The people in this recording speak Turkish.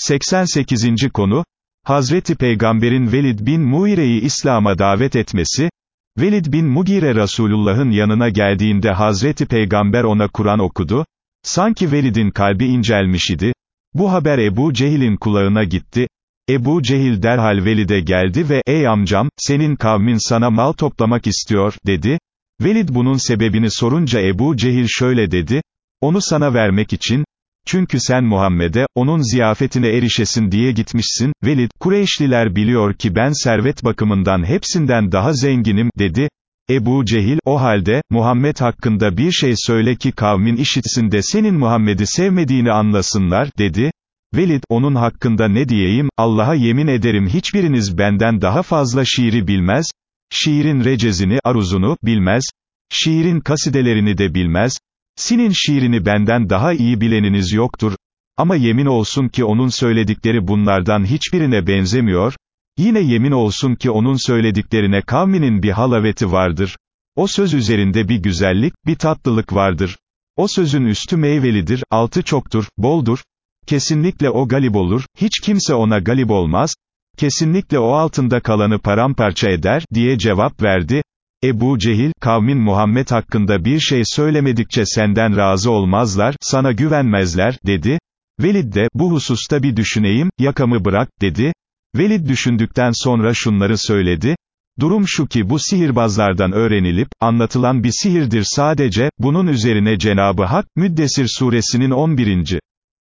88. konu, Hazreti Peygamber'in Velid bin Muire'yi İslam'a davet etmesi, Velid bin Mugire Resulullah'ın yanına geldiğinde Hazreti Peygamber ona Kur'an okudu, sanki Velid'in kalbi incelmiş idi, bu haber Ebu Cehil'in kulağına gitti, Ebu Cehil derhal Velid'e geldi ve, ey amcam, senin kavmin sana mal toplamak istiyor, dedi, Velid bunun sebebini sorunca Ebu Cehil şöyle dedi, onu sana vermek için, çünkü sen Muhammed'e, onun ziyafetine erişesin diye gitmişsin, Velid, Kureyşliler biliyor ki ben servet bakımından hepsinden daha zenginim, dedi. Ebu Cehil, o halde, Muhammed hakkında bir şey söyle ki kavmin işitsin de senin Muhammed'i sevmediğini anlasınlar, dedi. Velid, onun hakkında ne diyeyim, Allah'a yemin ederim hiçbiriniz benden daha fazla şiiri bilmez, şiirin recezini, aruzunu, bilmez, şiirin kasidelerini de bilmez, Sin'in şiirini benden daha iyi bileniniz yoktur, ama yemin olsun ki onun söyledikleri bunlardan hiçbirine benzemiyor, yine yemin olsun ki onun söylediklerine kavminin bir halaveti vardır. O söz üzerinde bir güzellik, bir tatlılık vardır. O sözün üstü meyvelidir, altı çoktur, boldur. Kesinlikle o galip olur, hiç kimse ona galip olmaz. Kesinlikle o altında kalanı paramparça eder, diye cevap verdi. Ebu Cehil, kavmin Muhammed hakkında bir şey söylemedikçe senden razı olmazlar, sana güvenmezler, dedi. Velid de, bu hususta bir düşüneyim, yakamı bırak, dedi. Velid düşündükten sonra şunları söyledi. Durum şu ki bu sihirbazlardan öğrenilip, anlatılan bir sihirdir sadece, bunun üzerine Cenabı Hak, Müddessir suresinin 11.